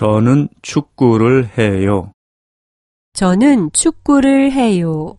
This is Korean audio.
저는 축구를 해요. 저는 축구를 해요.